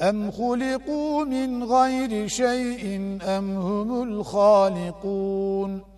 أم خلقوا من غير شيء أم هم الخالقون